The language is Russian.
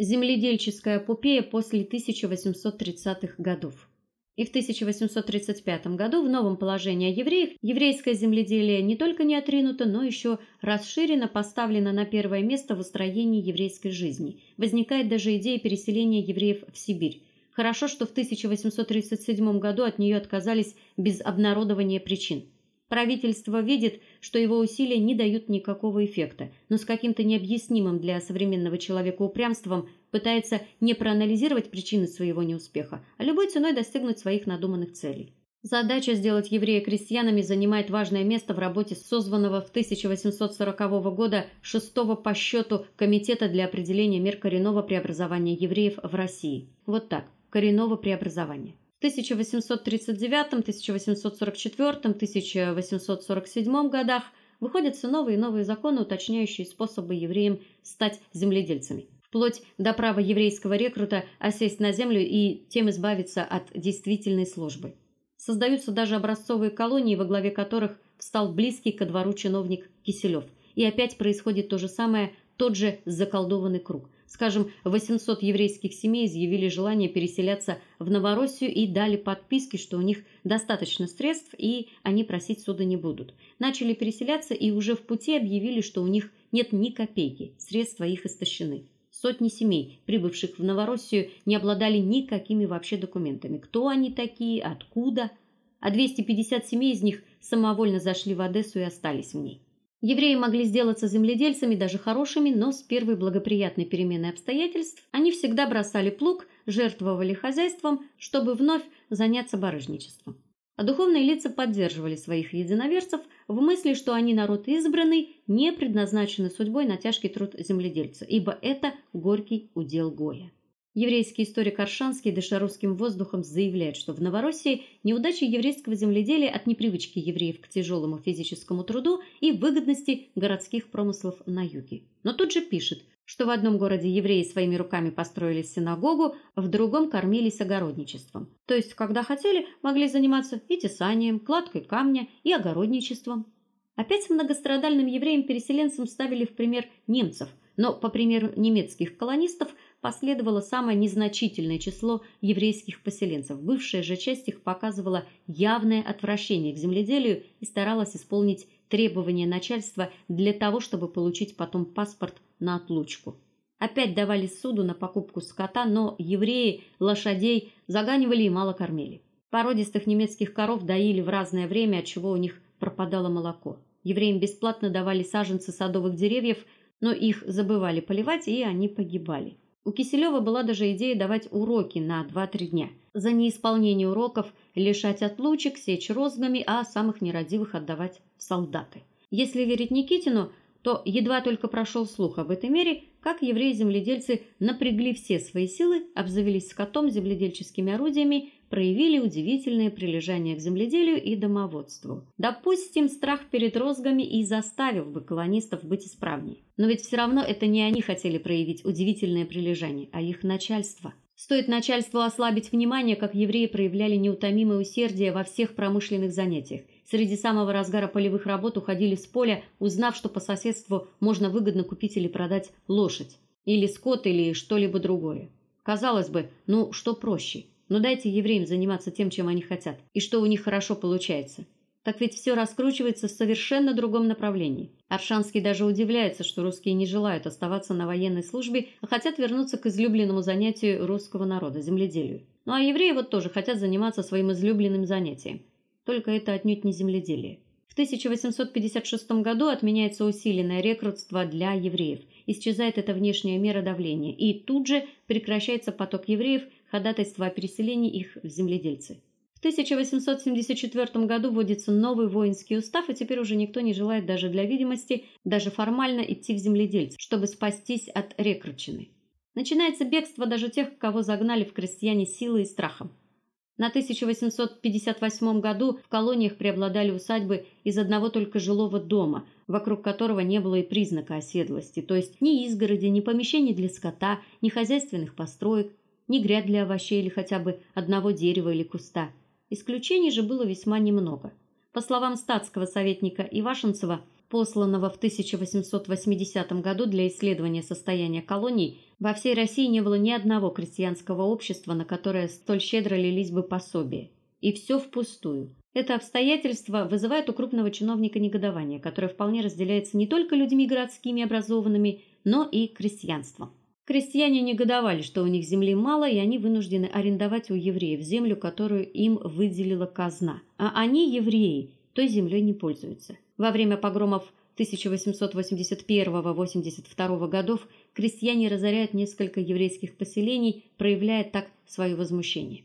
Земледельческая эпопея после 1830-х годов. И в 1835 году в новом положении о евреях еврейское земледелие не только не отринуто, но еще расширено, поставлено на первое место в устроении еврейской жизни. Возникает даже идея переселения евреев в Сибирь. Хорошо, что в 1837 году от нее отказались без обнародования причин. Правительство видит, что его усилия не дают никакого эффекта, но с каким-то необъяснимым для современного человека упрямством пытается не проанализировать причины своего неуспеха, а любой ценой достигнуть своих надуманных целей. Задача сделать еврея крестьянами занимает важное место в работе созванного в 1840 года шестого по счету комитета для определения мер коренного преобразования евреев в России. Вот так, коренного преобразования. В 1839, 1844, 1847 годах выходят все новые и новые законы, уточняющие способы евреям стать земледельцами, вплоть до права еврейского рекрута осесть на землю и тем избавиться от действительной службы. Создаются даже образцовые колонии, во главе которых встал близкий ко двору чиновник Киселев. И опять происходит то же самое, тот же заколдованный круг. Скажем, 800 еврейских семей изъявили желание переселяться в Новороссию и дали подписки, что у них достаточно средств и они просить суда не будут. Начали переселяться и уже в пути объявили, что у них нет ни копейки, средства их истощены. Сотни семей, прибывших в Новороссию, не обладали никакими вообще документами. Кто они такие, откуда? А 250 семей из них самовольно зашли в Одессу и остались в ней. Евреи могли сделаться земледельцами даже хорошими, но с первой благоприятной переменой обстоятельств они всегда бросали плуг, жертвовали хозяйством, чтобы вновь заняться барыжничеством. А духовные лица поддерживали своих единоверцев в мысли, что они народ избранный, не предназначены судьбой на тяжкий труд земледельца, ибо это горький удел Гоя. Еврейский историк Аршанский дышарусским воздухом заявляет, что в Новороссии неудачи еврейского земледелия от непривычки евреев к тяжелому физическому труду и выгодности городских промыслов на юге. Но тут же пишет, что в одном городе евреи своими руками построили синагогу, в другом кормились огородничеством. То есть, когда хотели, могли заниматься и тесанием, кладкой камня, и огородничеством. Опять многострадальным евреям-переселенцам ставили в пример немцев, но по примеру немецких колонистов – последовало самое незначительное число еврейских поселенцев. Бывшая же часть их показывала явное отвращение к земледелию и старалась исполнить требования начальства для того, чтобы получить потом паспорт на отлучку. Опять давали суду на покупку скота, но евреи лошадей заганивали и мало кормили. Породистых немецких коров доили в разное время, от чего у них пропадало молоко. Евреям бесплатно давали саженцы садовых деревьев, но их забывали поливать, и они погибали. У Киселева была даже идея давать уроки на 2-3 дня. За неисполнение уроков лишать отлучек, сечь розгами, а самых нерадивых отдавать в солдаты. Если верить Никитину, то едва только прошел слух об этой мере, как евреи-земледельцы напрягли все свои силы, обзавелись скотом, земледельческими орудиями проявили удивительное прилежание к земледелию и домоводству. Допустим, страх перед розгами и заставил бы колонистов быть исправнее. Но ведь все равно это не они хотели проявить удивительное прилежание, а их начальство. Стоит начальству ослабить внимание, как евреи проявляли неутомимое усердие во всех промышленных занятиях. Среди самого разгара полевых работ уходили с поля, узнав, что по соседству можно выгодно купить или продать лошадь, или скот, или что-либо другое. Казалось бы, ну что проще? Но дайте евреям заниматься тем, чем они хотят, и что у них хорошо получается. Так ведь все раскручивается в совершенно другом направлении. Аршанский даже удивляется, что русские не желают оставаться на военной службе, а хотят вернуться к излюбленному занятию русского народа земледелию. Ну а евреи вот тоже хотят заниматься своим излюбленным занятием. Только это отнюдь не земледелие. В 1856 году отменяется усиленное рекрутство для евреев. Исчезает эта внешняя мера давления, и тут же прекращается поток евреев ходатайство о переселении их в земледельцы. В 1874 году вводится новый воинский устав, и теперь уже никто не желает даже для видимости, даже формально идти в земледельцы, чтобы спастись от рекрутчины. Начинается бегство даже тех, кого загнали в крестьяне силой и страхом. На 1858 году в колониях преобладали усадьбы из одного только жилого дома, вокруг которого не было и признака оседлости, то есть ни изгороди, ни помещений для скота, ни хозяйственных построек, ни гряд для овощей или хотя бы одного дерева или куста. Исключений же было весьма немного. По словам статского советника Ивашенцева, посланного в 1880 году для исследования состояния колоний, во всей России не было ни одного крестьянского общества, на которое столь щедро лились бы пособия. И все впустую. Это обстоятельство вызывает у крупного чиновника негодование, которое вполне разделяется не только людьми городскими образованными, но и крестьянством. Крестьяне негодовали, что у них земли мало, и они вынуждены арендовать у евреев землю, которую им выделила казна. А они, евреи, той землей не пользуются. Во время погромов 1881-82 годов крестьяне разоряют несколько еврейских поселений, проявляя так свое возмущение.